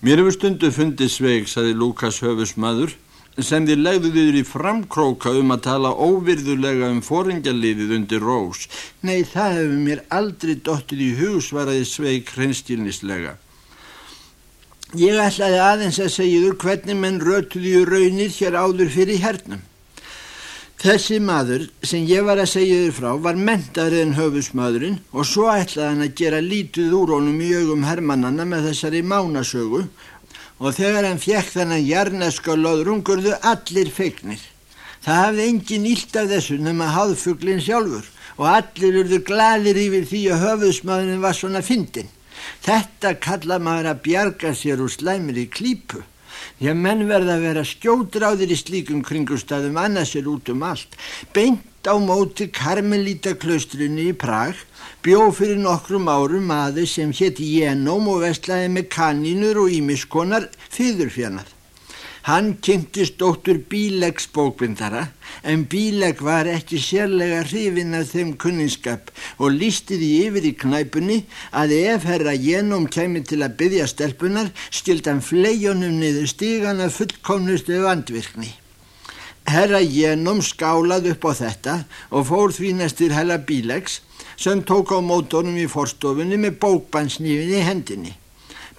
Mér hefur stundu fundið sveig, saði Lukas höfusmaður, sem þið legðu þið í framkróka um að tala óvirðulega um fóringjaliðið undir rós. Nei, það hefur mér aldrei dottið í hugsvaraði sveig hreinskilnislega. Ég ætlaði aðeins að segja þur hvernig menn rötuði í raunir hér áður fyrir hernum. Þessi maður sem ég var að segja þér frá var mentaður en höfusmaðurinn og svo ætlaði hann að gera lítið úr honum í augum hermannanna með þessari mánasögu og þegar hann fjekk þennan jarneska loðrungurðu allir feignir. Það hafði engin ílt af þessu nema háðfuglinn sjálfur og allir urðu gladir yfir því að höfusmaðurinn var svona fyndin. Þetta kalla maður að bjarga sér úr slæmir í klípu. Að menn verða að vera skjótráðir í slíkum kringustæðum annars er út um allt. Beint á móti Karmelíta klaustrunni í Prag bjóð fyrir nokkrum árum maður sem hétti Jenóm og vestlaði með kanínur og ímiskonar fyrðurfjarnar. Hann kynntist dóttur Bílegs bókbindara en Bíleg var ekki sérlega hrifin af þeim kunninskap og lísti því yfir í knæpunni að ef herra Jenóm kemi til að byggja stelpunar stild hann fleijónum niður stígana fullkomnustu vandvirkni. Herra Jenóm skálað upp á þetta og fór því næstir hella Bílegs sem tók á mótornum í forstofunni með bókbannsnýfin í hendinni.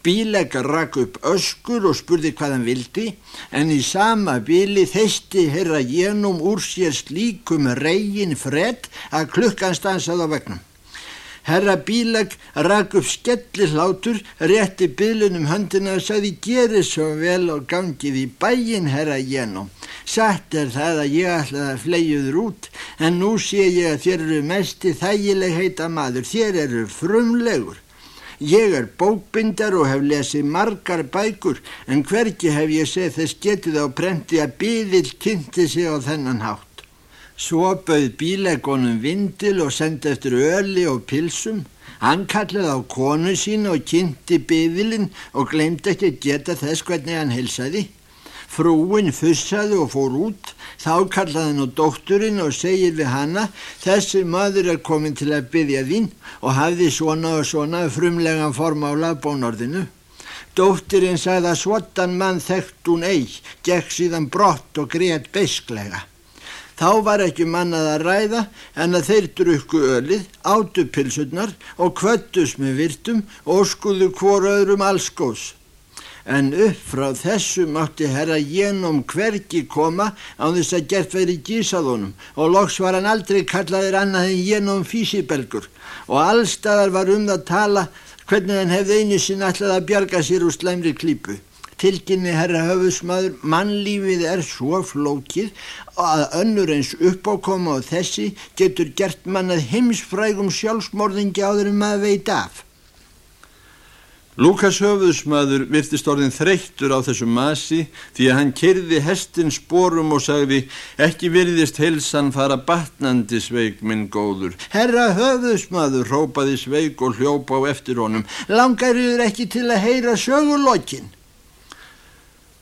Bílegar rak upp öskur og spurði hvað hann vildi en í sama bíli þeisti herra Jenum úr sér slíkum reygin fred að klukkan stansað á vegnum. Herra Bíleg rak upp skellir hlátur, rétti bílunum höndina og sagði gerið svo vel og gangið í bæin herra Jenum. Satt er það að ég ætlaði að fleiðuður út en nú sé ég að þér eru mesti þægileg heita maður, þér eru frumlegur. Ég er bókbindar og hef lesið margar bækur en hverki hef ég segð þess getið á prenti að bíðil kynnti sig á þennan hátt. Svo bauð bílegonum vindil og sendi eftir öli og pilsum. Hann kallaði á konu sín og kynnti bíðilinn og glemdi ekki að geta þess hvernig hann helsaði. Frúin fussaði og fór út, þá kallaði hann á dótturinn og segir við hanna þessi maður er komin til að byggja þín og hafði svona og svona frumlegan form á lagbónorðinu. Dóttirinn sagði að svotan mann þekkt hún eig, gekk síðan brott og greiðt besklega. Þá var ekki mannað að ræða en að þeir drukku ölið, átu pilsurnar og kvöttus með virtum og skuðu hvora öðrum allskós en upp frá þessu mátti herra Jénum hverki koma á þess að gert veri gísaðunum og loks var hann aldrei kallaðir annað en Jénum físibelgur og allstaðar var um það tala hvernig hann hefði einu sinn alltaf að bjarga sér úr slæmri klípu. Tilkynni herra höfusmaður, mannlífið er svo flókið að önnur eins uppákoma og þessi getur gert mannað heimsfrægum sjálfsmorðingi áður um að veit af. Lukas höfuðsmaður virtist orðin þreyttur á þessu masi því að hann kyrði hestin sporum og sagði ekki virðist heilsan fara batnandi sveig minn góður. Herra höfuðsmaður rópaði sveig og hljópa á eftir honum. Langar yfir ekki til að heyra sögulokkin.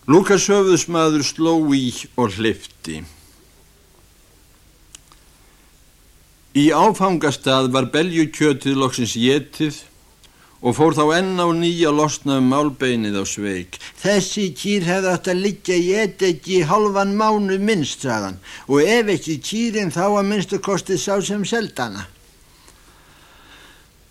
Lukas höfuðsmaður sló í og hlifti. Í áfangastað var beljukjötið loksins getið og fór þá enn á nýja losna um málbeinið á sveik. Þessi kýr hefði átt að liggja í edegi halvan mánu minnst, sagðan, og ef ekki kýrin þá að minnstu kostið sá sem seldana.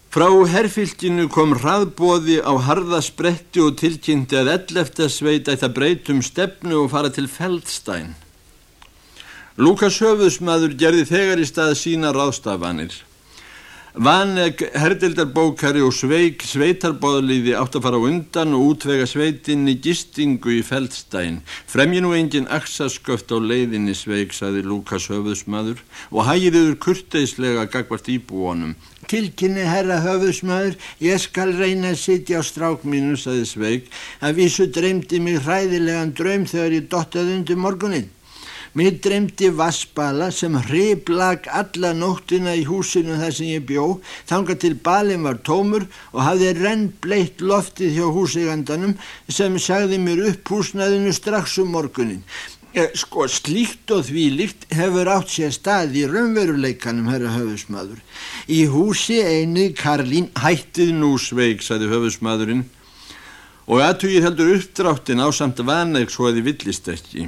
Frá herfylginu kom hraðbóði á harða spretti og tilkynnti að ellefta sveit ætti að breytum stefnu og fara til Feldstein. Lukas Höfusmaður gerði þegar í stað sína ráðstafanir. Vaneg herdildarbókari og sveik sveitarbóðliði átt að fara undan og útvega sveitinni gistingu í feldstæn. Fremji nú engin axasköft á leiðinni sveik, saði Lukas höfðusmaður og hægiður kurteislega gagvart íbúonum. Tilkynni herra höfðusmaður, ég skal reyna að sitja á strák mínu, saði sveik, að vísu dreymdi mig hræðilegan draum þegar ég dottaði undir morgunin. Mér dreymdi vassbala sem hriblag alla nóttina í húsinu þar sem ég bjó, þanga til balin var tómur og hafði renn bleitt loftið hjá húsigandanum sem sagði mér upp húsnaðinu strax um morgunin. Eh, sko slíkt og því líkt hefur átt sér stað í raunveruleikanum, herra höfusmaður. Í húsi einu Karlín hættið nú sveik, saði höfusmaðurinn og aðtugir heldur uppdráttin á samt vaneg svo að þið villist ekki.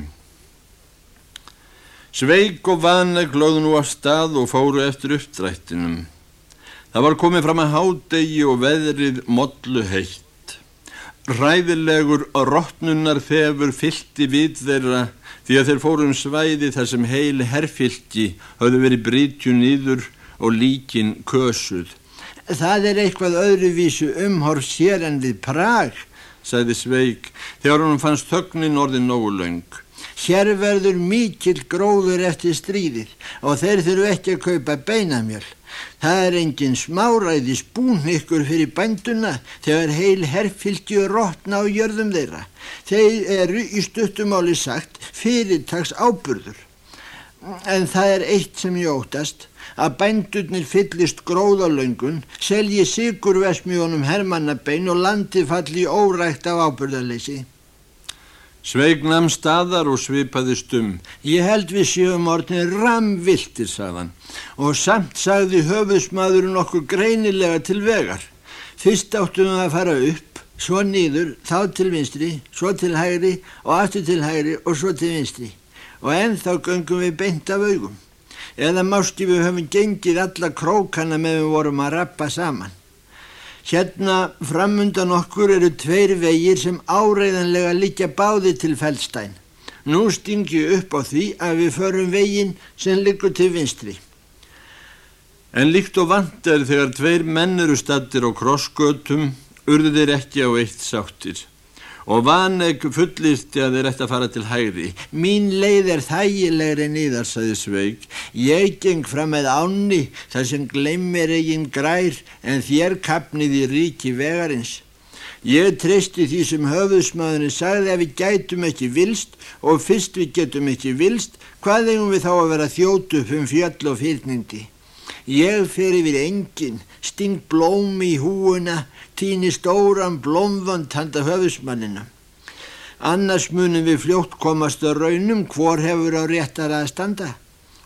Sveig og vaneg lögðu nú á stað og fóru eftir uppdrættinum. Það var komið fram að hádegi og veðrið modlu heitt. Ræðilegur og rottnunnar þefur fylti við þeirra því að þeir fórum svæði þar sem heil herrfylki hafðu verið brítju nýður og líkin kösuð. Það er eitthvað öðruvísu umhorf sér en við Prag, sagði Sveig þegar hún fannst þögnin orðin nógu laung. Hér verður mikill gróður eftir stríðir og þeir þurfu ekki að kaupa beinamjöl. Það er engin smáræði spún ykkur fyrir bænduna þegar heil herrfylgi og rótna á jörðum þeirra. Þeir eru í stuttumáli sagt fyrirtags áburður. En það er eitt sem ég óttast að bændurnir fyllist gróðalöngun, selji sigurvesmjónum hermannabein og landi falli órækt af ábyrðarleysi. Sveignam staðar og svipaði stum. Ég held við séum orðin ramviltir, sagðan, og samt sagði höfusmaðurinn okkur greinilega til vegar. Fyrst áttum við að fara upp, svo nýður, þá til vinstri, svo til hægri og aftur til hægri og svo til vinstri. Og ennþá göngum við beint af augum eða máski við höfum gengið alla krókana með við vorum að rappa saman. Hérna framundan okkur eru tveir vegir sem áreiðanlega liggja báði til feldstæn. Nú stingi upp á því að við förum vegin sem liggur til vinstri. En líkt og vant er þegar tveir menn eru stattir á krossgötum, urður þeir ekki á eitt sáttir og vaneg fullisti að þeir ætti að fara til hægri. Mín leið er þægilegri nýðar, saði Sveig. Ég geng fram með ánni þar sem gleymir eigin grær en þér kapnið í ríki vegarins. Ég treysti því sem höfðusmaðurinn sagði að við gætum ekki vilst og fyrst við getum ekki vilst, hvað eigum við þá að vera þjótu um fjöll og fyrnindi? Ég fer yfir engin, sting blóm í húuna, týni stóran blómvönd handa höfusmannina. Annars munum við fljótt komast að raunum hvor hefur á réttar að standa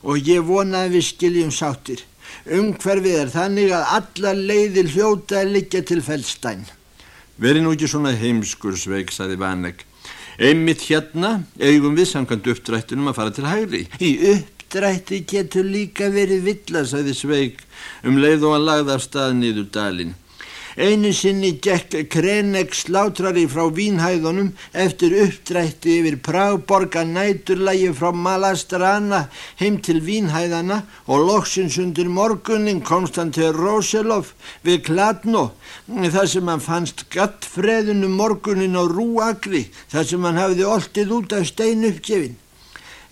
og ég vona að við skiljum sáttir. Umhverfið er þannig að alla leiðir hljóta að liggja til fellstæn. Veri nú ekki svona heimskur sveik, saði Vanek. Einmitt hérna eigum við samkvæmt uppdrættunum að fara til hægri. Í upp uppdrætti getur líka verið villa, sagði Sveig um leið og hann lagði af stað niður dalinn. Einu sinni gekk Krenek slátrari frá Vínhæðunum eftir uppdrætti yfir Pragborga næturlægi frá Malastrana heim til Vínhæðana og loksins undir morgunin komst hann til Roselov við Kladno þar sem hann fannst gattfreðinu morgunin á Rúagri þar sem hann hafði oltið út af stein uppgefin.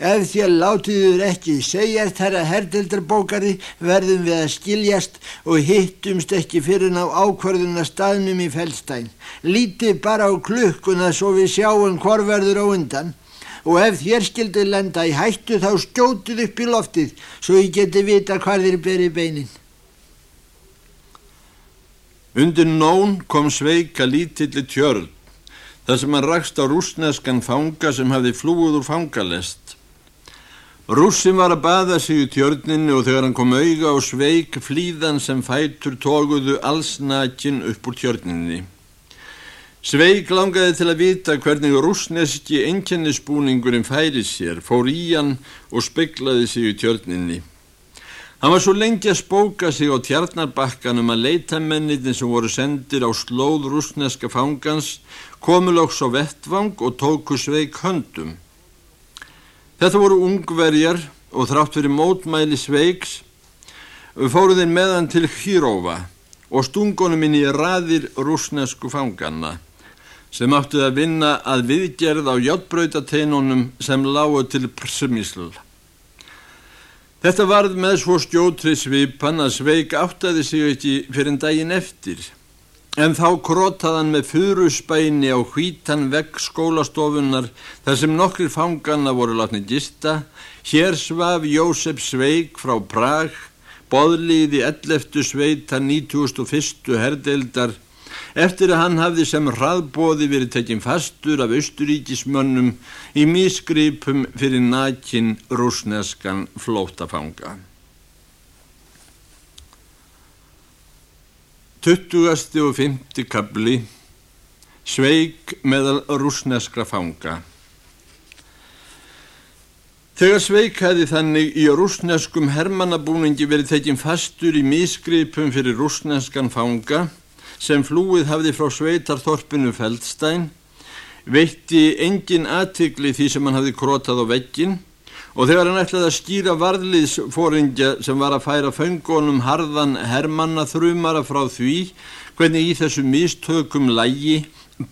Ef þér látiður ekki segjast herra herdildarbókari verðum við að skiljast og hittumst ekki fyrir ná ákvarðuna staðnum í fellstæn. Lítið bara á klukkuna svo við sjáum hvor verður á undan og ef þér skildi lenda í hættu þá skjótið upp í loftið svo ég geti vita hvað þér beri beinin. Undir nón kom sveika lítilli tjörn þar sem hann rakst á rúsneskan fanga sem hafði flúið úr fangalest. Rússin var að baða sig í tjörninni og þegar hann kom auga og sveik flýðan sem fætur tóguðu allsnakin upp úr tjörninni. Sveik langaði til að vita hvernig rúsneski enkennisbúningurinn færi sér, fór í hann og speglaði sig í tjörninni. Hann var svo lengi að spóka sig á tjarnarbakkanum að leitamennitinn sem voru sendir á slóð rúsneska fangans komulóks á vettvang og tóku sveik höndum. Þetta voru ungverjar og þrátt fyrir mótmæli sveiks fóruðin meðan til Hírófa og stungunum inn í raðir rúsnesku fanganna sem áttuð að vinna að viðgerð á hjáttbröytateinunum sem lágu til Prsmisl. Þetta varð með svo skjótri svipan að sveik áttaði sig ekki fyrir en daginn eftir En þá krótaðan með fyrusbæni á hvítan vegg skólastofunar þar sem nokkrir fanganna voru látni gista, hér svaf Jósef Sveig frá Prag, boðliði 11. sveita 91. herdeildar, eftir að hann hafði sem hraðbóði verið tekinn fastur af austuríkismönnum í mísgripum fyrir nakin rúsneskan flótafanga. Tuttugasti og fymti kabli Sveig meðal rúsneskra fanga. Þegar Sveig hefði þannig í rúsneskum hermannabúningi verið tekinn fastur í misgripum fyrir rúsneskan fanga sem flúið hafði frá sveitarþorpinu Feldstein, veitti engin aðtikli því sem hann hafði krótað á veggin og þegar hann ætlaði að skýra varðliðsfóringja sem var að færa föngunum harðan hermanna þrumara frá því hvernig í þessu mistökum lægi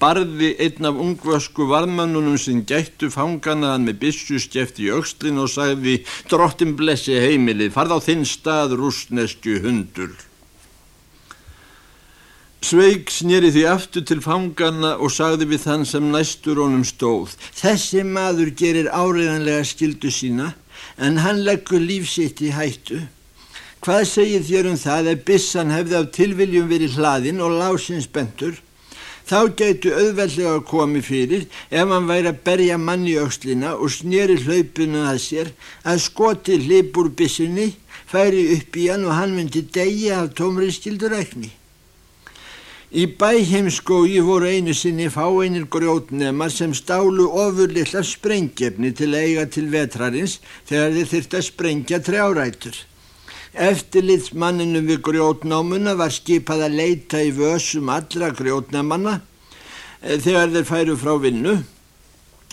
barði einn af ungvösku varðmannunum sem gættu fanganaðan með bissuskeft í aukslin og sagði drottin blessi heimilið, farð á þinn stað rúsnesku hundur. Sveig snýri því aftur til fangana og sagði við þann sem næstur honum stóð. Þessi maður gerir áriðanlega skildu sína en hann leggur lífsitt í hættu. Hvað segir þér um það ef bissan hefði af tilviljum verið hlaðin og lásins bentur? Þá gætu auðveldlega komið fyrir ef hann væri að berja mann í aukslina og snýri hlaupinu að sér að skoti hlipur bissunni, færi upp í hann og hann myndi degja af tómri skildurækni. Í bæheimskói voru einu sinni fáeinir grjótnemar sem stálu ofurlilla sprengjefni til eiga til vetrarins þegar þeir þurfti að sprengja trjárætur. Eftirlitsmanninu við grjótnámuna var skipað að leita í vössum allra grjótnámanna eh, þegar þeir færu frá vinnu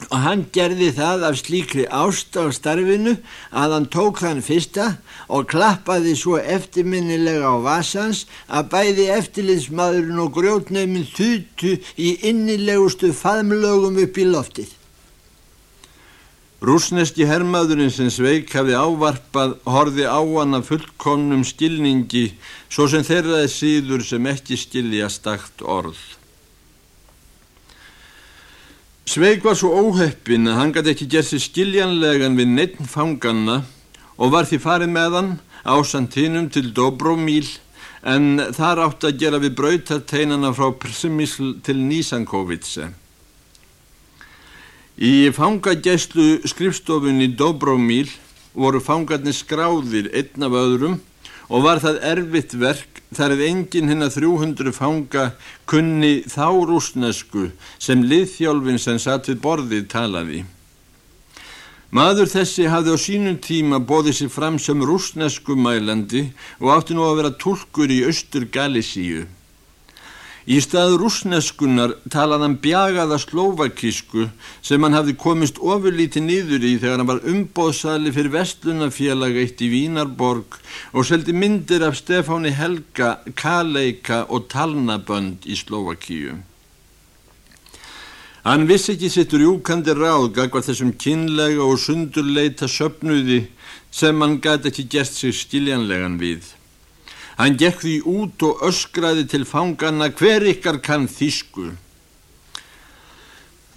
og hann gerði það af slíkri ást á starfinu að hann tók þann fyrsta og klappaði svo eftirminnilega á vasans að bæði eftirlitsmaðurinn og grjótnæmin þutu í innilegustu faðmlögum upp í loftið. Rúsneski hermaðurinn sem Sveik hafi ávarpað horfi á hann að fullkomnum skilningi svo sem þeirraði síður sem ekki skilja stakt orð. Sveik var svo óheppin að hann gæti ekki gert sér skiljanlegan við neitt fanganna og var því farið með hann á Santinum til Dobromíl en þar átt að gera við brautarteinana frá Prsimisl til Nísankovitse. Í fangagæslu skrifstofunni Dobromíl voru fangarnir skráðir einn af öðrum og var það erfitt verk þar eða enginn hinn að 300 fanga kunni þá rúsnesku sem liðþjálfin sem satt við borðið talaði. Maður þessi hafði á sínum tíma bóðið sér fram sem rúsnesku mælandi og átti nú að vera tulkur í austur Galísíu. Í stað rúsneskunar talaðan bjagaða slóvakísku sem hann hafði komist ofurlíti nýður í þegar hann var umbóðsali fyrir vestlunafélag eitt í Vínarborg og seldi myndir af Stefáni Helga, Kaleika og Talnabönd í Slóvakíu. Hann vissi ekki sitt rjúkandi ráð gagvar þessum kynlega og sundurleita söpnuði sem hann gæti ekki gert sig skiljanlegan við. Hann gekk því út og öskraði til fangana hver ykkar kann þýsku.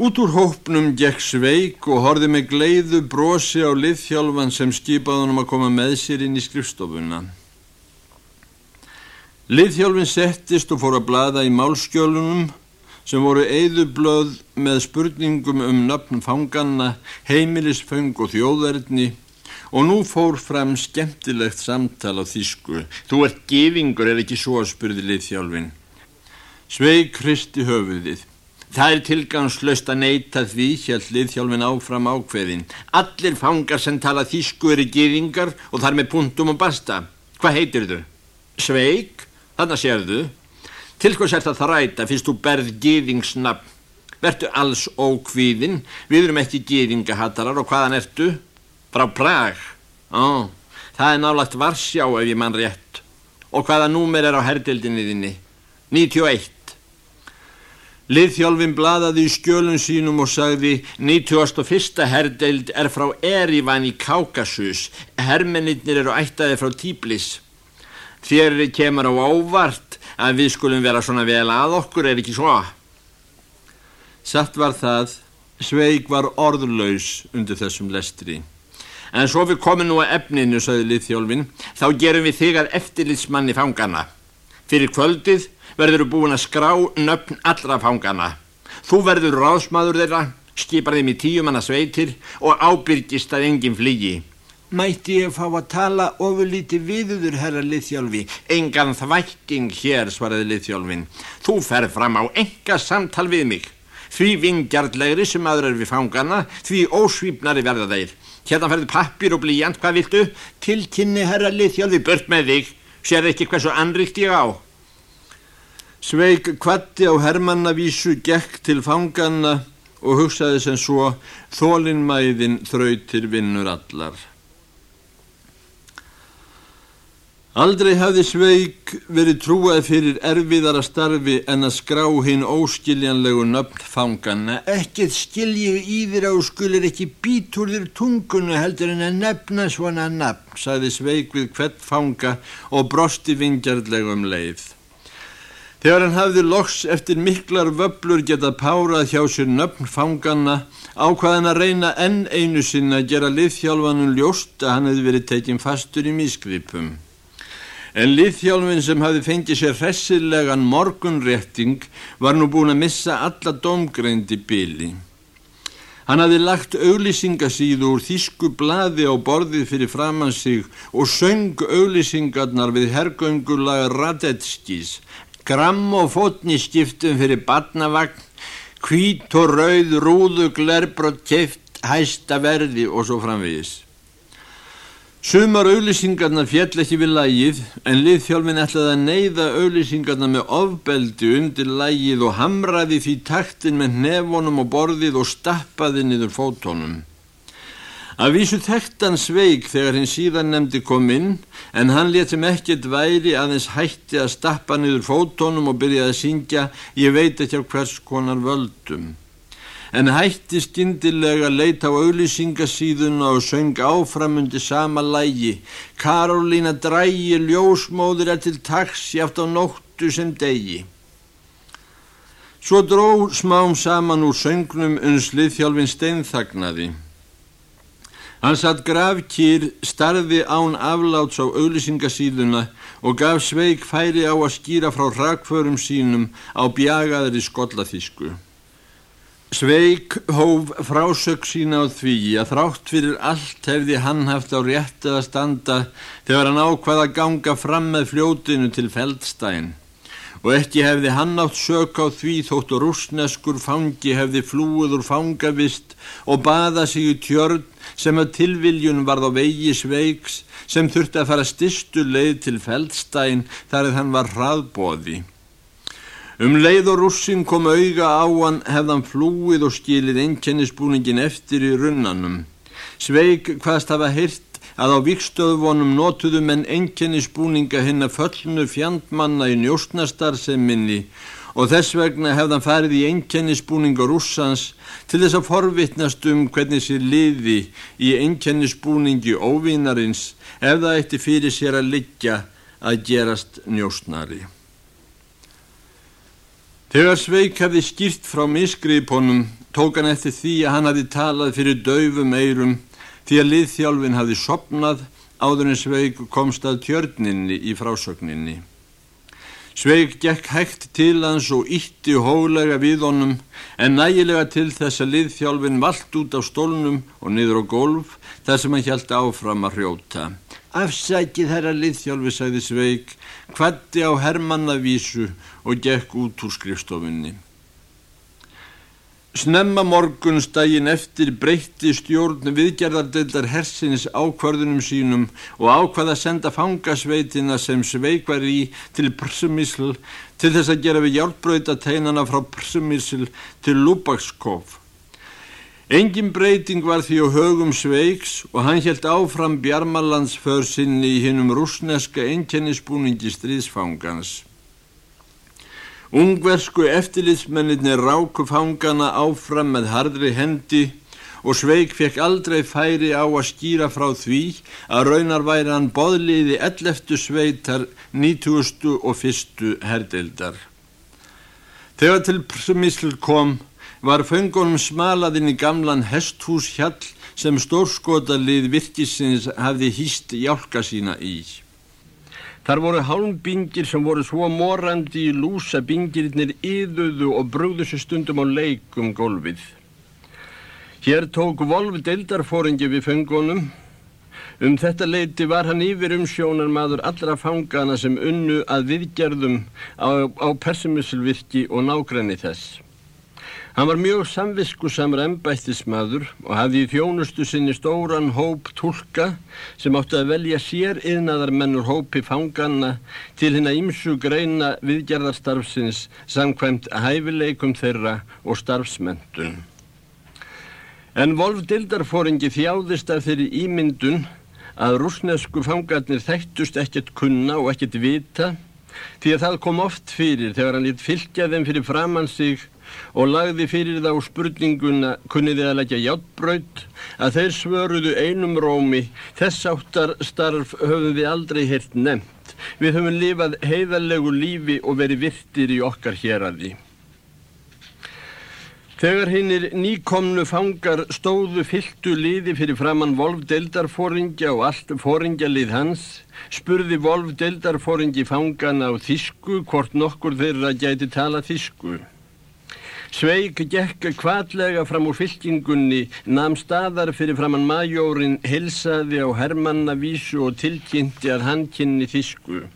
Út úr hópnum gekk Sveig og horði með gleiðu brosi á liðþjálfan sem skipaði honum að koma með sér inn í skrifstofuna. Liðþjálfin settist og fór að blada í málskjölunum sem voru eigðublöð með spurningum um nafn fangana, heimilisföng og þjóðverðni Og nú fór fram skemmtilegt samtal á þýsku. Þú ert gefingur, er ekki svo, spurði liðþjálfin. Sveig Kristi höfuðið. Það er tilgangslöst að neyta því, hjælt liðþjálfin áfram ákveðin. Allir fangar sem tala þýsku eru gefingar og þar með punktum og basta. Hvað heitir þau? Sveig, þannig sérðu. Til hvað sér það þræta fyrst þú berð gefingsnafn? Vertu alls ókvíðin, við erum ekki gefingahatarar og hvaðan ertu? Frá Prag? Ó, það er nálagt Varsjá ef ég mann rétt. Og hvaða númer er á herdildinni þinni? 91. Liðþjálfin bladaði í skjölun sínum og sagði 91. herdild er frá Erivan í Kaukasus. Hermennir eru ættaði frá Tíblis. Þér kemur á ávart að við skulum vera svona vel að okkur, er ekki svo? Satt var það, Sveig var orðlaus undir þessum lestri. En svo við komum nú að efninu, sögði liðþjólfin, þá gerum við þig að eftirlitsmanni fangana. Fyrir kvöldið verður þú búin að skrá nöfn allra fangana. Þú verður ráðsmaður þeirra, skipar þeim í tíumanna sveitir og ábyrgist að enginn flýgi. Mætti ég fá að tala ofurlíti viðuður, herra liðþjálfi? Engan þvætting hér, svaraði liðþjálfin. Þú ferð fram á enga samtal við mig. Því vingjartlegri sem aðra er við fangana, því ósvípnari verða þeir. Hérna ferðu pappir og blíjant, hvað viltu? Tilkynni, herra liðþjálfi. Bört með þig. Sér ekki hversu anrikt ég á. Sveig kvatti á Hermannavísu gekk til fangana og hugsaði sem svo þólinnmæðin þrautir vinnur allar. Aldrei hafði Sveig verið trúað fyrir erfiðara starfi en að skrá hinn óskiljanlegu nöfn fangana. Ekkert skilju í þér á skulir ekki þér tungunu heldur en að nefna svona nafn, sagði Sveig við hvert fanga og brosti vingjarlegum leið. Þegar hann hafði loks eftir miklar vöblur getað párað hjá sér nöfn fangana ákvaðan að reyna enn einu sinna að gera liðhjálfanum ljóst að hann hefði verið tekinn fastur í mískripum. En liðhjálfin sem hafi fengið sér hressilegan morgunrétting var nú búin að missa alla domgreind í byli. Hann hafi lagt auglýsingasíðu úr þýsku blaði á borðið fyrir framann sig og söng auglýsingarnar við hergöngulaga Radetskis, gramm og fótni skiptum fyrir badnavagn, hvít og rauð, rúðu, glerbrott, keft, hæsta verði og svo framvegis. Sumar auðlýsingarna fjall ekki við lægið en liðþjálfin ætlaði að neyða auðlýsingarna með ofbeldi undir lægið og hamraði því taktin með nefonum og borðið og stappaði niður fótónum. Að vísu þekktan sveik þegar hinn síðan nefndi kom inn en hann letum ekkert væri aðeins hætti að stappa niður fótónum og byrjaði að syngja ég veit ekki á hvers konar völdum en hætti skindilega leita á auðlýsingasíðuna og söng áframundi sama lægi. Karolína drægi ljósmóður er til taks játt á nóttu sem degi. Svo dró smám saman úr söngnum unslið þjálfin steinþagnaði. Hann satt gravkýr, starði án afláts á auðlýsingasíðuna og gaf sveik færi á að skýra frá rakförum sínum á bjagaðri skollaþísku. Sveig hóf frásög sína á því að þrátt fyrir allt hefði hann haft á réttið að standa þegar hann ákvaða að ganga fram með fljótinu til feldstæn og ekki hefði hann átt sök á því þótt og rúsneskur fangi hefði flúið úr fangavist og baða sig í tjörn sem að tilviljun varð á vegi Sveigs sem þurfti að fara stistu leið til feldstæn þar að hann var hraðbóði. Um leið og russin kom auga á hann hefðan flúið og skilið einkennisbúningin eftir í runnanum. Sveig hvaðst hafa heyrt að á vikstöðvonum notuðu menn einkennisbúninga hinn að föllnu fjandmanna í njóstnastarseminni og þess vegna hefðan farið í einkennisbúninga russans til þess að forvittnast um hvernig sér liði í einkennisbúningi óvinarins ef það eitti fyrir sér að liggja að gerast njóstnari. Þegar Sveik hefði skýrt frá miskriðponum tók hann eftir því að hann hefði talað fyrir döfum eirum því að liðþjálfin hefði sopnað áður en Sveik komst að tjörninni í frásögninni. Sveik gekk hægt til hans og ítti hólega við honum en nægilega til þess að liðþjálfin vald út á stólnum og niður á golf þar sem hann hjælti áfram að hrjóta. Afsækið herra liðþjálfi, sagði Sveik, kvatti á Hermannavísu og gekk út úr skrifstofunni. Snemma morgunstægin eftir breytti stjórn viðgerðardeldar hersins ákvarðunum sínum og ákvaða að senda fangasveitina sem Sveik var í til Prsumísl til þess að gera við hjálpbröytateinana frá Prsumísl til Lubakskov. Engin breyting var því á högum sveiks og hann helt áfram bjarmalandsför sinni í hinnum rúsneska einkennisbúningi stríðsfangans. Ungversku eftirlitsmennir ráku fangana áfram með hardri hendi og Sveig fekk aldrei færi á að skýra frá því að raunar væri hann boðliði 11. sveitar 90. og 1. herdeildar. Þegar til Prsmisl kom var föngunum smalaðinn í gamlan hesthús hjall sem stórskotalið virkisins hafði hýst hjálka sína í. Þar voru hálmbingir sem voru svo morandi í lúsa bingirinnir yðuðu og brúðu sér stundum á leikum gólfið. Hér tók Volv deildarfóringi við föngunum. Um þetta leiti var hann yfir um sjónar maður allra fangana sem unnu að viðgerðum á, á persimusilvirki og nágræni þess. Hann var mjög samviskusamur embættismadur og hafði í þjónustu sinni stóran hóp tólka sem átti að velja sér yðnaðar mennur hópi fangana til hinn að ymsu greina viðgerðarstarfsins samkvæmt hæfileikum þeirra og starfsmendun. En Volf Dildarfóringi þjáðist af þeirri ímyndun að rúsnesku fangarnir þættust ekkert kunna og ekkert vita því að það kom oft fyrir þegar hann lit fylgja þeim fyrir framann sig og lagði fyrir þá spurninguna kunniði að leggja hjáttbraut að þeir svöruðu einum rómi þess áttar starf höfum við aldrei heilt nefnt. Við höfum lifað heiðarlegu lífi og verið virtir í okkar hér að því Þegar hinnir nýkomnu fangar stóðu fylltu liði fyrir framann Volf Deldarfóringja og allt fóringjalið hans, spurði Volf Deldarfóringi fangana á þísku hvort nokkur þeirra gæti tala þísku. Sveig gekk kvallega fram úr fylkingunni, namn staðar fyrir framann majórin, helsaði á hermannavísu og tilkynnti að hann kynni þísku.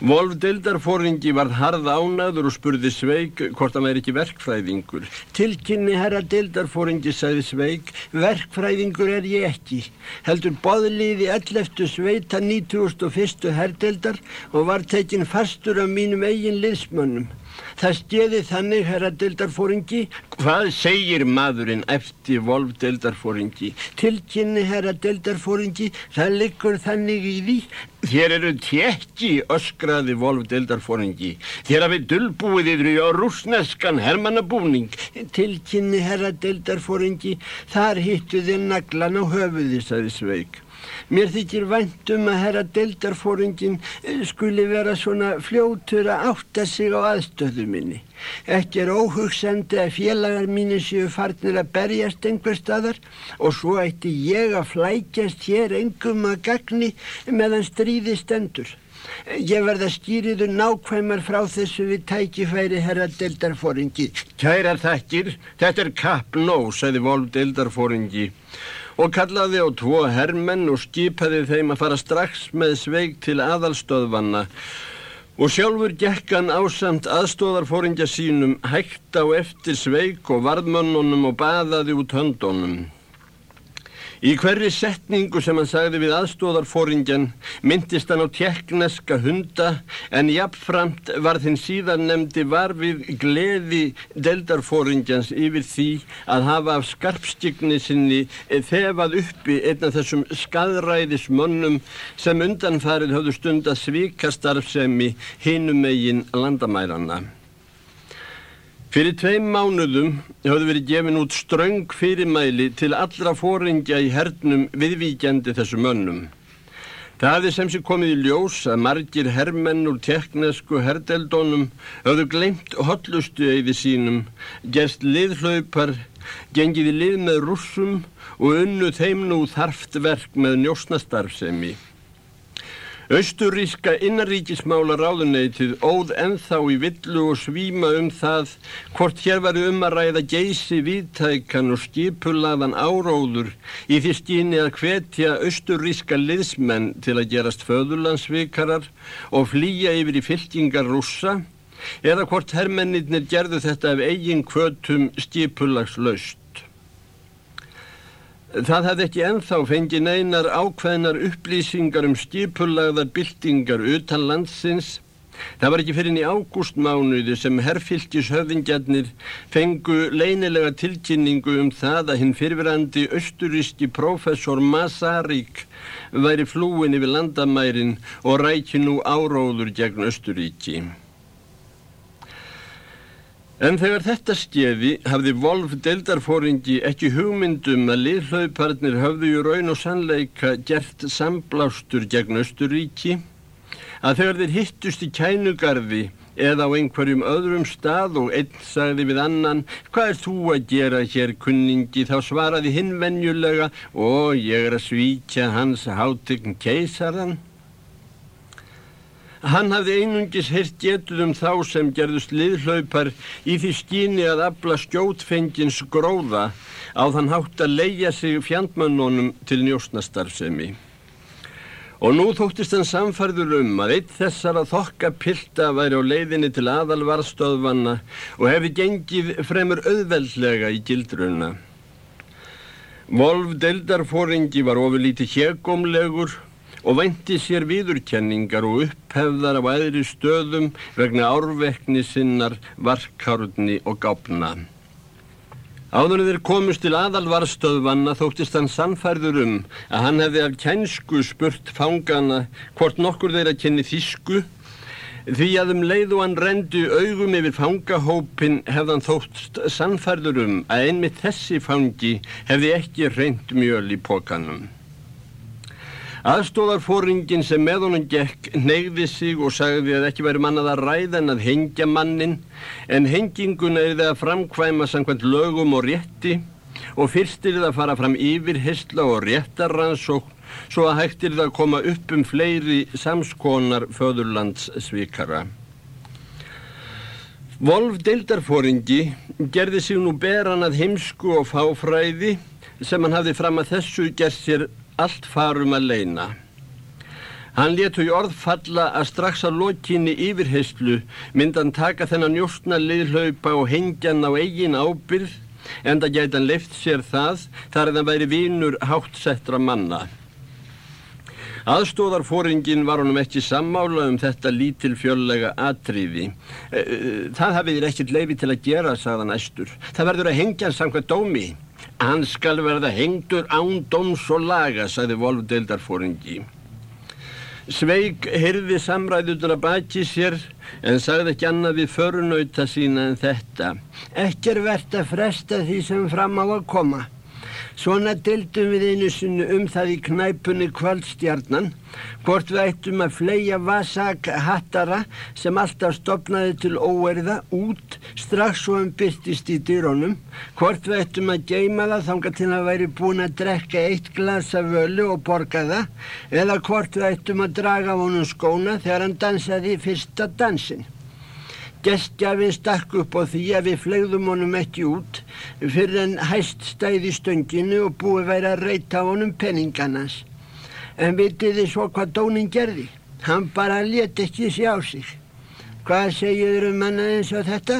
Volf Deildarfóringi varð harð ánaður og spurði Sveig hvort hann væri ekki verkfræðingur. Tilkynni herra Deildarfóringi, sagði Sveig, verkfræðingur er ég ekki. Heldur boðliði 11. sveita 91. herrdeildar og var tekinn fastur af mínum eigin liðsmönnum. Það stjeði þannig, herra deildarfóringi. Hvað segir maðurinn eftir Volf deildarfóringi? Tilkynni, herra deildarfóringi, það liggur þannig í því. Þér eru tjekki, öskraði Volf deildarfóringi. Þér hafið dullbúið yfir á rúsneskan hermannabúning. Tilkynni, herra deildarfóringi, þar hittu þið naglan á höfuði, sagði Sveig. Mér þykir væntum að herra deltarfóringin eh, skuli vera svona fljótur að átta sig á aðstöðu minni. Ekki er óhugsandi að félagar mínir séu farnir að berjast einhver staðar og svo ætti ég að flækjast hér engum að gagni meðan stríði stendur. Ég verða skýriður nákvæmar frá þessu við tækifæri herra deltarfóringi. Kærar þakkir, þetta er kapp nóg, sagði Volf deltarfóringi og kallaði á tvo hermenn og skipaði þeim að fara strax með sveig til aðalstöðvanna og sjálfur gekkan ásamt aðstóðarfóringja sínum hægt á eftir sveig og varðmönnunum og baðaði út höndunum. Í hverri setningu sem hann sagði við aðstóðarfóringjan myndist hann á tjekkneska hunda en jafnframt var þinn síðan nefndi var við gleði deldarfóringjans yfir því að hafa af skarpstigni sinni þefað uppi einn af þessum skadræðismönnum sem undanfarið höfðu stund að svika starfsemi hinum megin landamærarna. Fyrir tveim mánuðum hafði verið gefin út ströng fyrirmæli til allra fóringja í hernum viðvíkjandi þessu mönnum. Það hafði sem sé komið í ljós að margir herrmenn úr teknesku herdeldónum hafðu glemt hotlustu eði sínum, gerst liðhlaupar, gengið í lið með russum og unnu þeim nú þarft verk með njósnastarfsemi. Östuríska innaríkismála ráðuneytið óð enþá í villu og svíma um það hvort hér var um að ræða geysi viðtækan og skipulaðan áróður í því stíni að hvetja östuríska liðsmenn til að gerast föðurlandsvikarar og flýja yfir í fylkingar rússa eða hvort herrmennir gerðu þetta af eigin kvötum skipulagslaust. Það hefði ekki enþá fengið neinar ákveðnar upplýsingar um skipulagðar byltingar utan landsins. Það var ekki fyrir í ágústmánuði sem herrfylgis höfingjarnir fengu leinilega tilkynningu um það að hinn fyrirverandi austuríski professor Masaryk væri flúin yfir landamærin og ræki nú áróður gegn Austuríki. En þegar þetta skeði hafði Wolf Deldarfóringi ekki hugmyndum að liðhlauparnir hafðu í raun og sannleika gert samblástur gegn Östuríki, að þegar þeir hittust í kænugarði eða á einhverjum öðrum stað og einn sagði við annan hvað er þú að gera hér kunningi? þá svaraði hinn venjulega og ég er að svíkja hans hátegn keisaran Hann hafði einungis hirt getuð um þá sem gerðust liðhlaupar í því skíni að abla skjótfengins gróða á þann hátt að leia sig fjandmannunum til njósnastarfsemi. Og nú þóttist hann samfærður um að eitt þessar að þokka pilda væri á leiðinni til aðalvarstöðvanna og hefði gengið fremur auðveldlega í gildruna. Volf deldarfóringi var ofurlíti hegumlegur og vænti sér viðurkenningar og upphefðar á aðri stöðum vegna árvekni sinnar, varkárni og gápna. Áður þeir komust til aðalvarstöðvanna þóttist hann sannfærður um að hann hefði af kænsku spurt fangana hvort nokkur þeirra kynni þísku því að um leið og hann rendi augum yfir fangahópin hefðan þóttst sannfærður um að einmitt þessi fangi hefði ekki reynd mjöl í pokanum. Aðstóðarfóringin sem með honum gekk neyði sig og sagði að ekki væri mannað að ræða en að hengja mannin en henginguna er það að framkvæma samkvæmt lögum og rétti og fyrst er það að fara fram yfir histla og réttarrannsókn svo að hægt er það að koma upp um fleiri samskonar föðurlandssvíkara. Volf deildarfóringi gerði sig nú beran að heimsku og fáfræði sem hann hafði fram að þessu gerð sér allt farum að leina. Hann letu í orð falla að strax að lokinni yfirheyslu myndan taka þennan njóstna liðlaupa og hengjan á eigin ábyrð en það gæti hann leift sér það þar að hann væri vínur hátsettra manna. Aðstóðarfóringin var honum ekki sammála um þetta lítil fjöllega atriði. Eh, eh, það hafið þér ekkert leifi til að gera, sagðan æstur. Það verður að hengja hans samkvæmt dómi. Hann skal verða hengdur ándóms og laga, sagði Volfdeildarfóringi. Sveig heyrði samræðutur að baki sér en sagði ekki annað við förunauta sína en þetta. Ekki er verðt að fresta því sem fram á að koma. Svona dildum við einu sinu um það í knæpunni kvöldstjarnan hvort við ættum að fleia Vasak hattara sem alltaf stopnaði til óerða út strax svo hann byrtist í dýrónum hvort við ættum að geima það þanga til að væri búin að drekka eitt glas af völu og borga það eða hvort við ættum að draga honum skóna þegar hann dansaði fyrsta dansin. Gestjafinn stakk upp á því að við flegðum honum ekki út fyrir en hæst stæði stönginu og búið væri að reyta honum penningarnas. En vitið þið svo hvað dónin gerði? Hann bara let ekki sjá sig. Hvað segir um manna eins og þetta?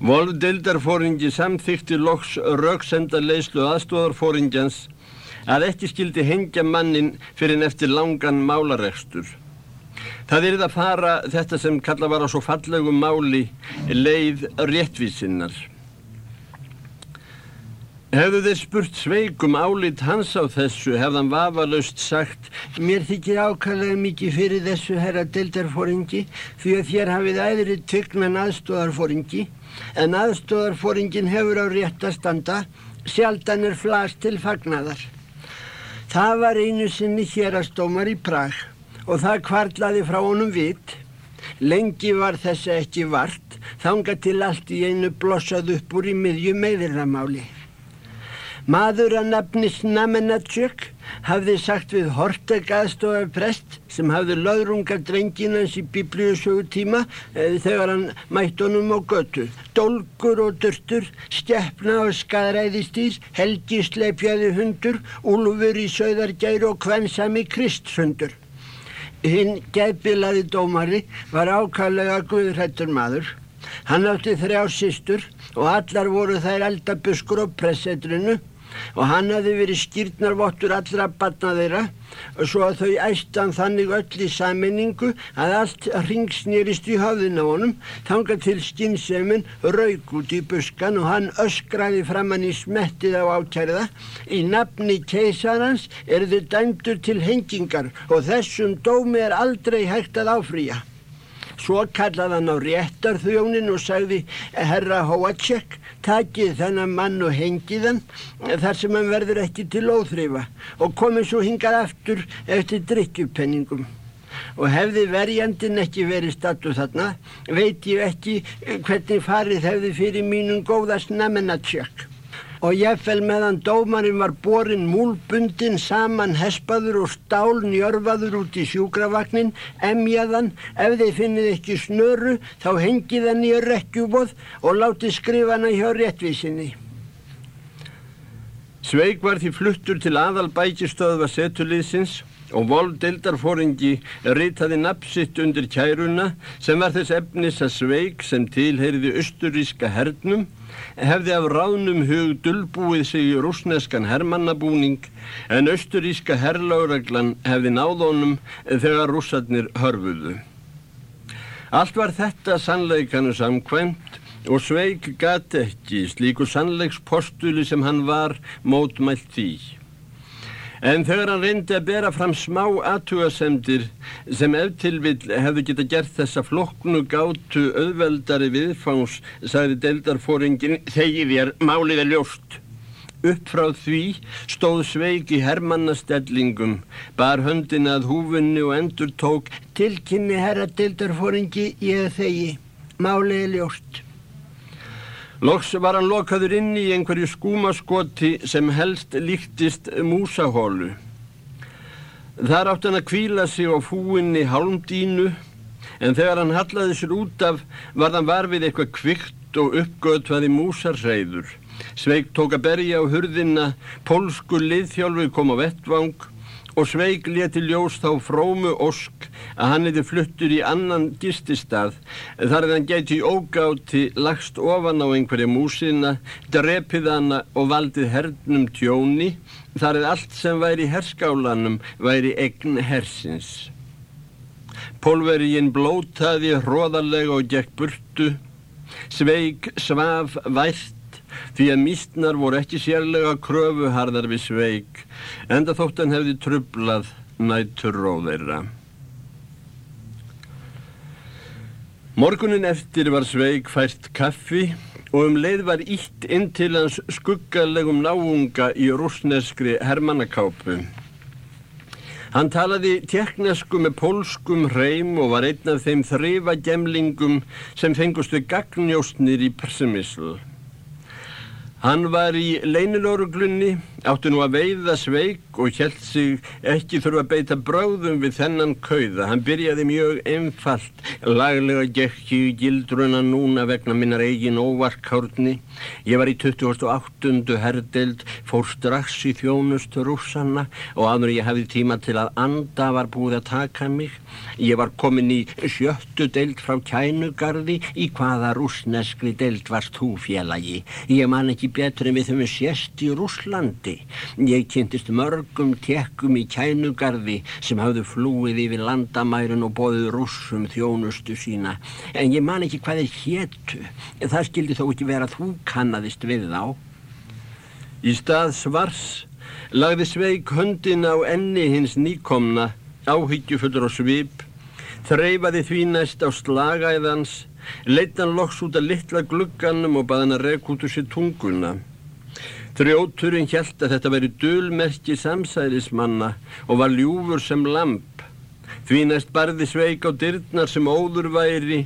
Volfdeldarfóringi samþykti loks rauksenda leyslu aðstóðarfóringjans að ekki skildi hengja mannin fyrir en eftir langan málaregstur. Það er það fara þetta sem kalla var á svo fallegum máli leið réttvísinnar. Hefðu þið spurt sveikum álit hans á þessu, hefðan vafalaust sagt Mér þykir ákallega mikið fyrir þessu herra deltarfóringi því að þér hafið æðri töknan aðstóðarfóringi en aðstóðarfóringin hefur á rétt að standa, sjaldan er flas til fagnadar. Það var einu sinni hér að stómar í Prag og það kvarlaði frá honum vitt. Lengi var þessi ekki vart, þanga til allt í einu blossað upp úr í miðju meðirramáli. Maður að nafni Snamenatsjök hafði sagt við Hortek aðstofar prest sem hafði löðrungar drenginans í biblíusögutíma eh, þegar hann mætt honum á götu. Dolgur og dörtur, stjefna og skadræðistýr, helgi sleipjaði hundur, úlfur í söðargæru og kvensami kristhundur. Hinn gæpilaði dómari var ákallega guðrættur maður. Hann átti þrjá sýstur og allar voru þær eldabuskur á pressetrinu og hann hafði verið skýrnarvottur allra batna þeirra. Svo að þau æstan þannig öll í saminningu að allt ringsnýrist í höfðin á honum. Þanga til skinnsefinn raug út í buskan og hann öskraði framann í smettið á ákjærða í nafni keisarans er þau dæmdur til hengingar og þessum dómi er aldrei hægt að áfrýja. Svo kallaði hann á réttarþjónin og sagði herra Hóatsek takið þennan mann og hengið hann þar sem hann verður ekki til óþrifa og komið svo hingað aftur eftir drikkjupenningum. Og hefði verjandin ekki verið statu þarna, veit ég ekki hvernig farið hefði fyrir mínum góðast namennatsjök. Og jafnvel meðan dómarinn var borin múlbundin saman hespaður og stál njörfaður út í sjúkravagnin, emjaðan, ef þeir finnið ekki snöru þá hengið hann í rekkjúbóð og látið skrifa hana hjá réttvísinni. Sveig var því fluttur til aðal bækistöðva setulísins og voldeldarfóringi reytaði napsitt undir kæruna sem var þess efnis að Sveig sem tilheyriði austuríska hernum hefði af ráðnum hug dullbúið sig í rúsneskan hermannabúning en austuríska herrláreglan hefði náðónum þegar rússarnir hörfuðu. Allt var þetta sannleikanu samkvæmt og Sveig gati ekki slíku sannleikspostuli sem hann var mótmælt því. En þegar hann reyndi að bera fram smá aðtugasemdir sem eftirvill hefðu geta gert þessa flokknu gátu auðveldari viðfáns, sagði deldarfóringin, þegi þér málið er ljóst. Upp frá því stóð sveik í hermannastellingum, bar höndin að húfunni og endur tók Tilkynni herra deldarfóringi, ég þegi, málið er ljóst. Loks var hann lokaður inn í einhverju skúmaskoti sem helst líktist músahólu. Þar átt hann að kvíla sig á fúinni hálmdínu en þegar hann hallaði sér út af var hann varfið eitthvað kvikt og uppgötvaði músarreiður. Sveig tók að berja á hurðina, pólsku liðþjálfi kom á vettvang og Sveig leti ljós þá frómu ósk að hann hefði fluttur í annan gististað þar að hann gæti í ógáti lagst ofan á einhverja músina, drepið hana og valdið hernum tjóni þar að allt sem væri í herskálanum væri egn hersins. Pólvergin blótaði hróðarlega og gekk burtu, Sveig svaf vært því að místnar voru ekki sérlega kröfuharðar við sveik enda þótt hann hefði trublað nættur róðeira. Morgunin eftir var sveik fært kaffi og um leið var ítt inn til hans skuggalegum náunga í rúsneskri hermannakápu. Hann talaði teknesku með pólskum hreim og var einn af þeim þrifa gemlingum sem fengustu gagnjóstnir í persimisl. Hann var í leinilóruglunni, átti nú að veiða sveik og held sig ekki þurfa að beita bráðum við þennan kauða. Hann byrjaði mjög einfalt, laglega gekki í gildruna núna vegna minnar eigin óvarkárni. Ég var í 28. herdeld, fór strax í þjónustu rússanna og aður ég hefði tíma til að anda var búið að taka mig. Ég var komin í sjöttu deild frá kænugarði, í hvaða rúsneskri deild varst þú félagi. Ég man ekki betur en við þau með sérst í Rúslandi. Ég kynntist mörgum tekkum í kænugarði sem hafðu flúið yfir landamærun og bóðið rússum þjónustu sína. En ég man ekki hvað þeir héttu. Það skildi þó ekki vera þú kannadist við þá. Í stað svars lagði Sveig höndin á enni hins nýkomna, áhyggjufullur og svip, þreyfaði því næst á slagæðans Leitan loks út að litla glugganum og baði hann að rek út úr sér tunguna. Þrjótturinn hjælt að þetta veri dölmerki samsæðismanna og var ljúfur sem lamp. Því næst barði sveik á dyrnar sem óður væri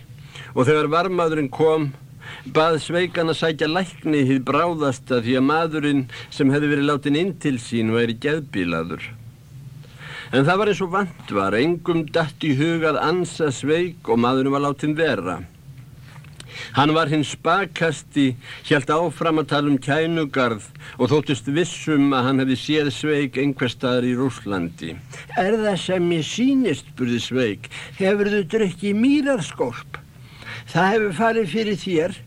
og þegar varmaðurinn kom bað sveikan að sækja lækni hýð bráðasta því að maðurinn sem hefði verið látin inn til sín væri geðbílaður. En það var eins og vant var, engum dætt í hugað ansa sveik og maðurinn var látin vera. Hann var hins spakasti, hjælt áfram að tala um kænugarð og þóttist vissum að hann hefði séð Sveig einhver staðar í Rúslandi. Er það sem ég sínist, burði Sveig, hefur þú drukkið mýrarskólp? Það hefur farið fyrir þér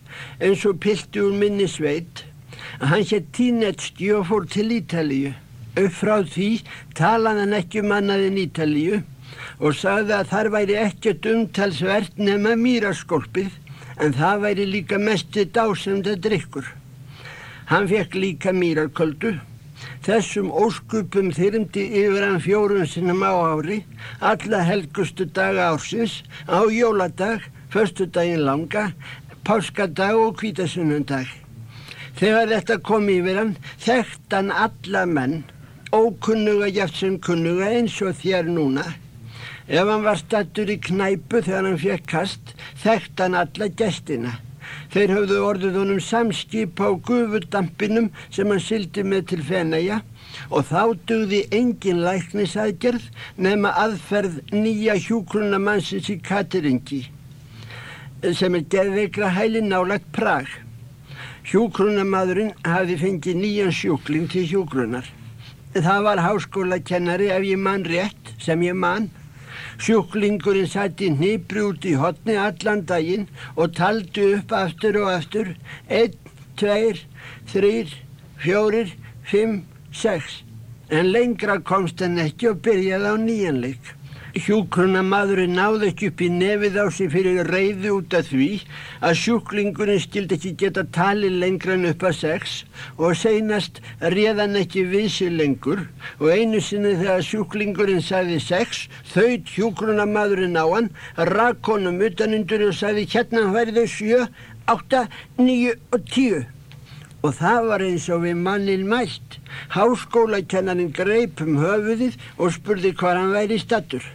eins og pilti úr minni sveit að hann hér tínetski og fór til Ítalíu. Upp frá því talaði hann ekki um annaðin Ítalíu og sagði að þar væri ekkert umtalsvert nema mýrarskólpið en það væri líka mestu dásenda drikkur. Hann fekk líka mýrarköldu, þessum óskupum þyrmdi yfir hann fjórum sinnum á ári, alla helgustu daga ársins, á jóladag, förstu daginn langa, páskadag og kvítasunundag. Þegar þetta kom yfir hann, þekkt hann alla menn, ókunnuga jæft sem kunnuga eins og þér núna, Ef hann var stattur í knæpu þegar hann fekk kast, þekkt hann alla gestina. Þeir hafðu orðið honum samskip á gufudampinum sem hann syldi með til fenæja og þá dugði engin læknisaðgerð nema aðferð nýja hjúkrunamannsins í Kateringi sem er geðveikra hæli nálagt Prag. Hjúkrunamadurinn hafi fengið nýjan sjúkling til hjúkrunar. Það var háskólakennari ef ég mann rétt sem ég mann. Sjúklingurinn satt í nýbri út í hotni allan daginn og taldi upp aftur og aftur. Einn, tveir, þrýr, fjórir, fimm, sex. En lengra komst hann ekki og byrjaði á nýjanleik. Hjúkruna maðurinn náði ekki upp í nefið á sig fyrir reyði út af því að sjúklingurinn skildi ekki geta tali lengra en upp að sex og seinast réðan ekki við sig lengur og einu sinni þegar sjúklingurinn sagði sex þauðt hjúkruna maðurinn á hann, rakk honum utanundur og sagði hérna þau sjö, átta, níu og tíu. Og það var eins og við mannin mælt. Háskólakennarinn greip um höfuðið og spurði hvað hann væri stattur.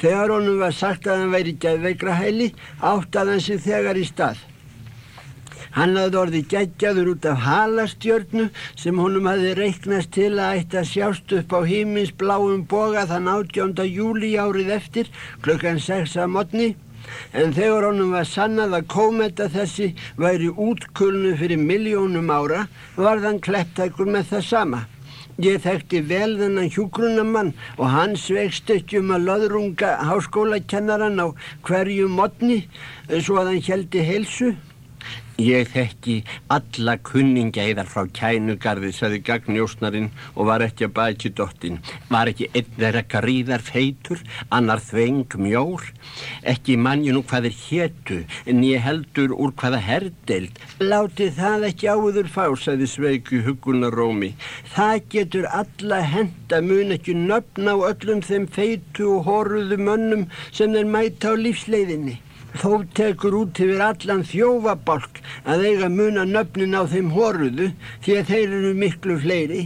Þegar honum var sagt að hann væri geðveikra hæli, áttað hann sig þegar í stað. Hann hafði orðið geggjaður út af halastjörnu sem honum hafði reiknast til að ætti að sjást upp á hímins bláum boga þann 18. júli árið eftir klukkan 6 að modni. En þegar honum var sannað að kometa þessi væri útkulnu fyrir miljónum ára var þann klepptækur með það sama. Ég þekkti vel þennan hjúgrunamann og hann svegst ekki um að loðrunga háskólakennaran á hverju modni svo að hann heldi heilsu. Ég þekki alla kunningæðar frá kænugarði, saði gagnjósnarinn og var ekki að bæti dottin. Var ekki einn þeirra gríðar feitur, annar þveng mjór. Ekki manni nú hvað er héttu, en ég heldur úr hvaða herdeild. Láti það ekki áður fá, saði Sveiku hugunarómi. Það getur alla henda mun ekki nöfn á öllum þeim feitu og horuðu mönnum sem þeir mæta á lífsleiðinni. Þó tekur út yfir allan þjófabálk að eiga muna nöfnin á þeim horuðu því að þeir eru miklu fleiri.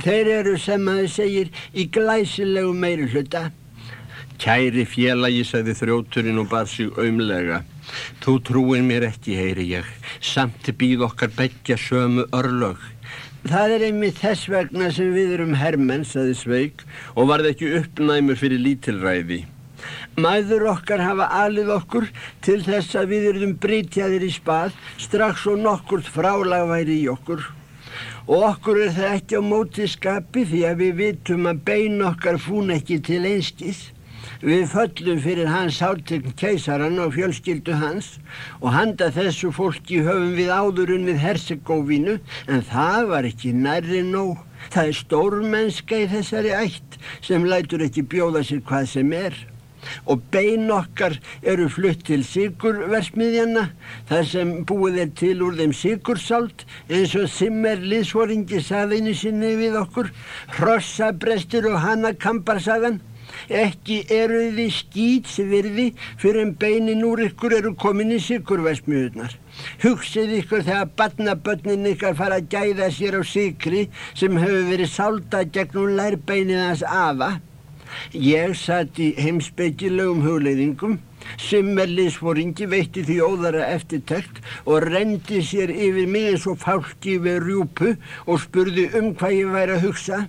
Þeir eru sem að þeir segir í glæsilegu meiri hluta. Kæri félagi, sagði þrjóturinn og bar sig auðmlega. Þú trúin mér ekki, heyri ég. Samt býð okkar begja sömu örlög. Það er einmitt þess vegna sem við erum hermenn, sagði Sveig, og varð ekki uppnæmur fyrir lítilræði. Mæður okkar hafa alið okkur til þess að við erum breytjaðir í spað strax og nokkurt frálag væri í okkur. Og okkur er það ekki á móti skapi því að við vitum að bein okkar fún ekki til einskið. Við föllum fyrir hans hátegn keisaran og fjölskyldu hans og handa þessu fólki höfum við áðurinn við Hersegóvinu en það var ekki nærri nóg. Það er stórmennska í þessari ætt sem lætur ekki bjóða sér hvað sem er og bein okkar eru flutt til sigurversmiðjana þar sem búið er til úr þeim sigursalt eins og Simmer liðsvoringi saðinu sinni við okkur hrossabrestur og hannakampar saðan ekki eru þið skýtsvirði fyrir en beinin úr ykkur eru komin í sigurversmiðunar hugsið ykkur þegar barnabönnin ykkar fara að gæða sér á sigri sem hefur verið sálta gegnum lærbeinið hans afa Ég satt í heimsbyggilegum hugleiðingum sem meðliðsforingi veitti því óðara eftirtækt og rendi sér yfir mig eins og fálki við rjúpu og spurði um hvað ég væri að hugsa.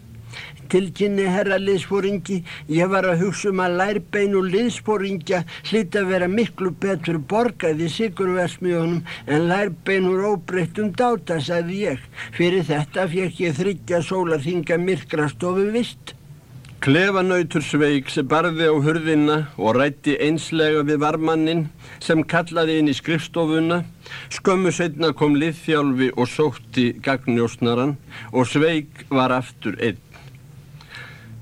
Tilkynni herra liðsforingi, ég var að hugsa um að lærbein og liðsforingja hlýtt að vera miklu betur borgaði sigurversmiðunum en lærbein úr óbreyttum dáta, sagði ég. Fyrir þetta fekk ég þryggja sólarþinga myrkrastofu vist. Klefanautur Sveiks barði á hurðina og rætti einslega við varmannin sem kallaði inn í skrifstofuna. Skömmu setna kom liðþjálfi og sótti gagnjósnaran og Sveik var aftur einn.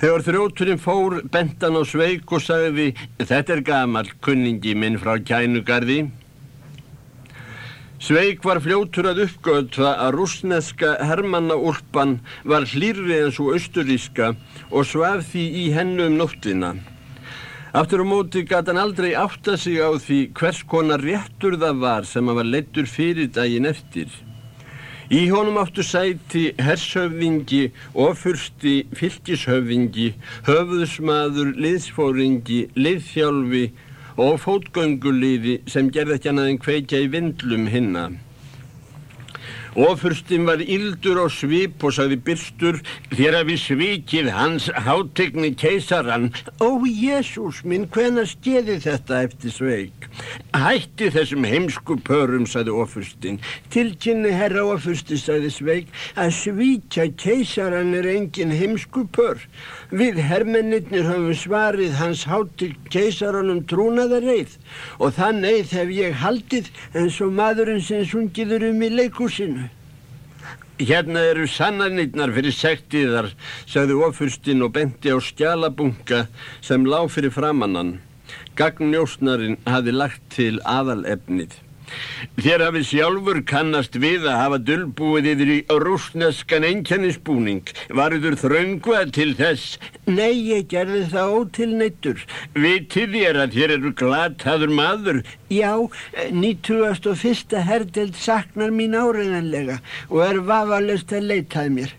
Þegar þrjóturinn fór bentan á Sveik og sagði Þetta er gamal kunningi minn frá kænugarði Sveig var fljótur að uppgötva að rúsneska hermannaúrpan var hlýrri en svo austuríska og svaf því í hennu um nóttina. Aftur á móti gæti hann aldrei átta sig á því hvers konar réttur það var sem hann var leittur fyrir daginn eftir. Í honum áttu sæti hershöfðingi, ofursti, fylgishöfðingi, höfðusmaður, liðsfóringi, liðþjálfi og fótgönguliði sem gerði ekki annað en kveikja í vindlum hinna. Ofurstinn var yldur og svip og sagði byrstur þér að við svikið hans hátegni keisaran. Ó, Jésús minn, hvena skeði þetta eftir sveik? Hætti þessum heimsku pörum, sagði ofurstinn. Tilkynni herra ofursti, sagði sveik, að svíkja keisaran er engin heimsku pör. Við hermennir höfum svarið hans hátegn keisaranum trúnaðar reið og það neið hef ég haldið eins og maðurinn sem sungiður um í leikúsinu. Hérna eru sannanirnar fyrir sektiðar, sagði ofurstinn og benti á skjalabunga sem lág fyrir framannan. Gagnjósnarin hafi lagt til aðalefnið. Þér hafi sjálfur kannast við að hafa dölbúið yfir í rúsneskan einkennisbúning. Varuður þröngvað til þess? Nei, ég gerði það ótilneittur. Vitið þér að þér eru glataður maður? Já, 91. herdeld saknar mín áreðanlega og er vafalust að leitað mér.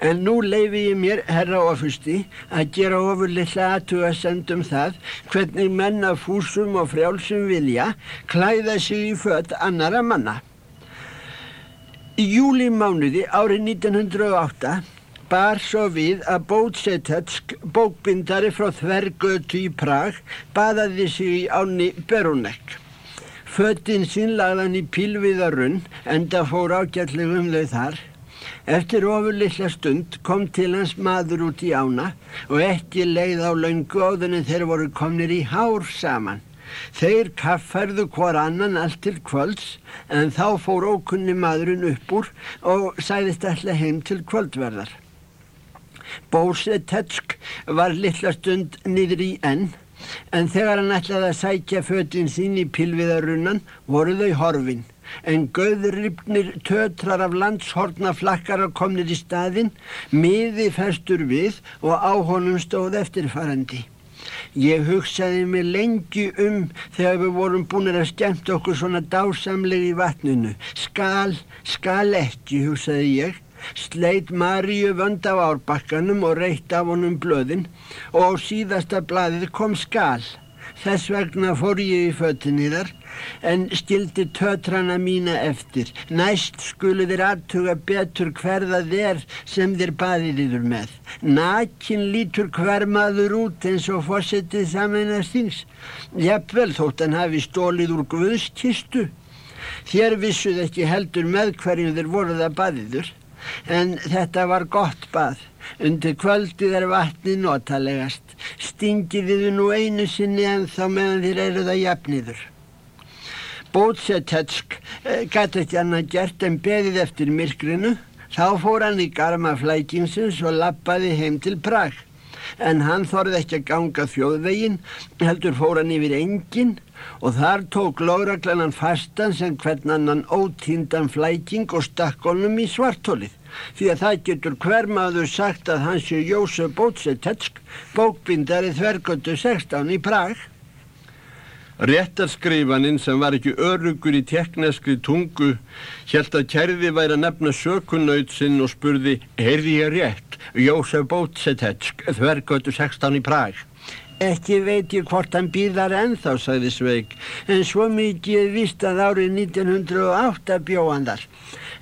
En nú leifi ég mér, herra ofusti, að gera ofurlilla aðtuga sendum það hvernig menna fúsum og frjálsum vilja klæða sig í fött annara manna. Í júlimánuði árið 1908 bar svo við að Bótsetetsk bókbindari frá Þvergötu í Prag baðaði sig í áni Berunek. Föttin sinn lagðan í pílviðarunn enda fór ágætlegum þau þar Eftir ofurlilla stund kom til hans maður út í ána og ekki leið á laungu áðun en þeir voru komnir í hár saman. Þeir kaffarðu hver annan allt til kvölds en þá fór ókunni maðurinn upp úr og sæðist alltaf heim til kvöldverðar. Bósetetsk var lilla stund niður í enn en þegar hann ætlaði að sækja fötinn sín í pilviðarunnan voru þau horfinn en göðripnir tötrar af landshorna flakkara komnir í staðin, miði festur við og á honum stóð eftirfarandi. Ég hugsaði mig lengi um þegar við vorum búin að skemmt okkur svona dásamlega í vatninu. Skal, skal ekki, hugsaði ég. Sleit Maríu vönd af árbakkanum og reytt af honum blöðin og á síðasta bladið kom skal. Þess vegna fór ég í föttinni þar en stildi tötrana mína eftir. Næst skulu þér aðtuga betur hverða þér sem þér baðir yfir með. Nakin lítur hver maður út eins og fósettið samanast þings. Jafnvel þótt hann hafi stólið úr guðskistu. Þér vissuð ekki heldur með hverjum þér voruð að baðiður. En þetta var gott bað. Undir kvöldið er vatni notalegast. Stingiðiðu nú einu sinni en þá meðan þér eru það jafniður. Bótsetetsk eh, gæti ekki annað gert en beðið eftir myrkrinu. Þá fór hann í garma flækingsins og lappaði heim til Prag. En hann þorði ekki að ganga þjóðvegin, heldur fór hann yfir engin og þar tók lóraklan hann fastan sem hvern annan ótíndan flæking og stakk honum í svartólið. Því að það getur hver maður sagt að hans er Jósef Bótsetetsk, bókbindari þvergöndu 16 í Prag. Réttarskrifaninn sem var ekki örugur í tekneskri tungu held að kærði væri að nefna sökunnaut sinn og spurði Heyrði ég rétt? Jósef Bótsetetsk, þvergötu 16 í Prag. Ekki veit ég hvort hann býðar ennþá, sagði Sveig, en svo mikið vist að árið 1908 bjóðan þar.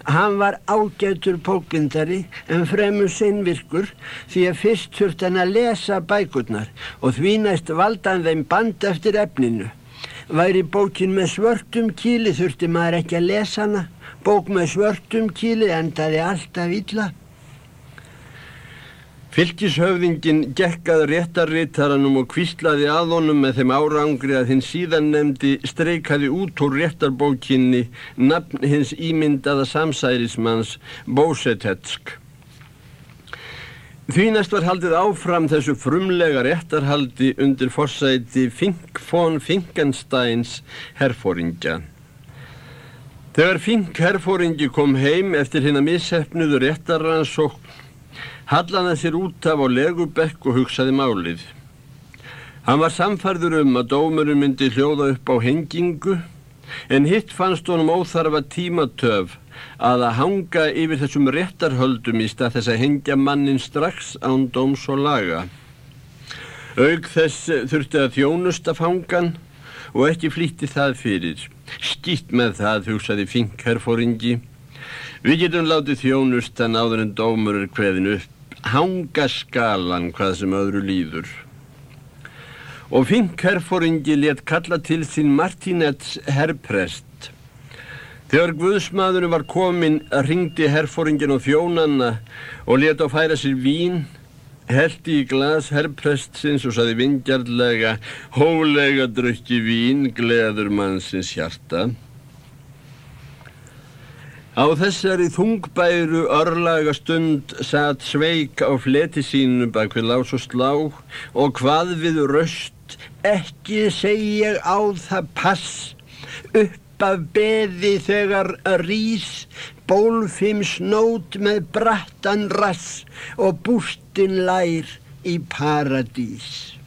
Hann var ágætur pókbindari en fremur sinnvirkur því að fyrst þurft hann að lesa bækurnar og því næst valda hann þeim band eftir efninu. Væri bókin með svörtum kíli þurfti maður ekki að lesa hana. Bók með svörtum kíli endaði alltaf illa. Fylgishöfðingin gekkað réttarriðtaranum og kvíslaði að honum með þeim árangri að hinn síðan nefndi streikaði út úr réttarbókinni nafn hins ímyndaða samsærismanns Bósetetsk. Því næst var haldið áfram þessu frumlega réttarhaldi undir forsæti Fink von Finkensteins herfóringja. Þegar Fink herfóringi kom heim eftir hinn að missefnuðu réttarrannsók, hallan það sér út af á legubekk og hugsaði málið. Hann var samfarður um að dómurum myndi hljóða upp á hengingu, en hitt fannst honum óþarfa tímatöf að að hanga yfir þessum réttarhöldum í stað þess að hengja mannin strax án dóms og laga. Aug þess þurfti að þjónusta fangan og ekki flýtti það fyrir. Skýtt með það, hugsaði Fink herfóringi. Við getum látið þjónustan áður en dómur er hveðin upp. Hanga skalan hvað sem öðru líður. Og Fink herfóringi let kalla til sín Martinets herrprest Þegar Guðsmaðurinn var komin ringdi herfóringin og þjónanna og leta á færa sér vín, heldi í glas herrprestsins og saði vingjarlega, hólega drukki vín, gleður mannsins hjarta. Á þessari þungbæru örlaga stund satt sveik á fleti sínu bak við lás og slá. Og hvað við röst, ekki segja á það pass. Upp af beði þegar rís bólfim snót með brattan rass. Og bústin lær í paradís.